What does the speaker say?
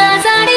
lazar